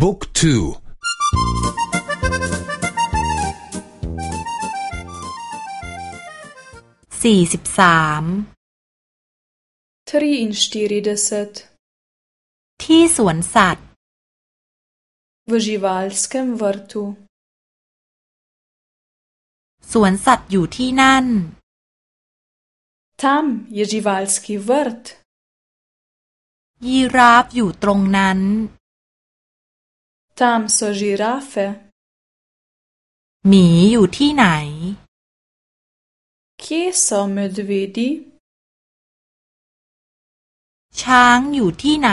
book two สี่สิบสาม triinštirideset ที่สวนสัตว์ v živalskem vrtu สวนสัตว์อยู่ที่นั่น Tam je živalski vrt ยีราฟอยู่ตรงนั้น Tam so žirafe หมีอยู่ที่ไหน Kje so medvedi ช้างอยู่ที่ไหน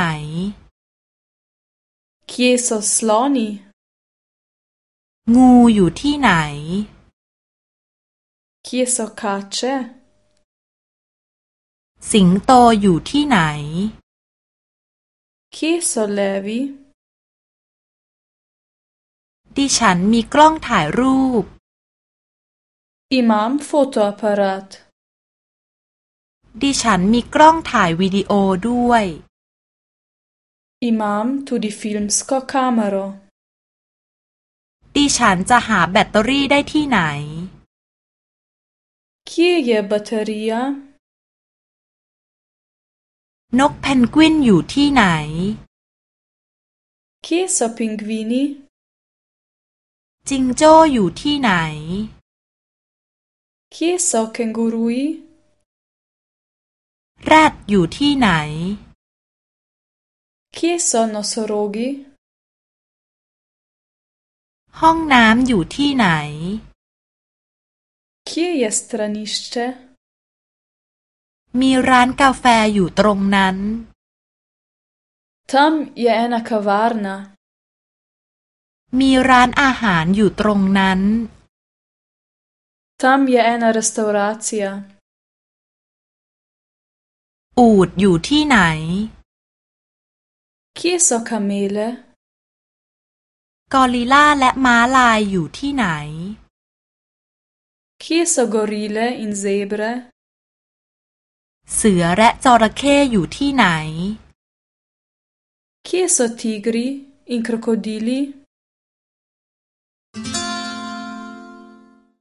Kje so sloni งูอยู่ที่ไหน Kje so kače สิงโตอยู่ที่ไหน Kje so levi ดิฉันมีกล้องถ่ายรูป Imam fotoaparat ดิฉันมีกล้องถ่ายวิดีโอด้วย Imam tudi filmsko kamero ดิฉันจะหาแบตเตอรี่ได้ที่ไหน Kje je baterija นกเพนกวินอยู่ที่ไหน Kje so pingvini จิงโจ้อยู่ที่ไหน Kje so kenguruji แรดอยู่ที่ไหน Kje so nosorogi ห้องน้ำอยู่ที่ไหน Kje je stranišče มีร้านกาแฟอยู่ตรงนั้น Tam je ena kavarna มีร้านอาหารอยู่ตรงนั้น Tam je ena restauracija อูดอยู่ที่ไหน Kje so kamele กอริลลาและม้าลายอยู่ที่ไหน Kje so gorile in zebre เสือและจระเข้อยู่ที่ไหน Kje so tigri in krokodili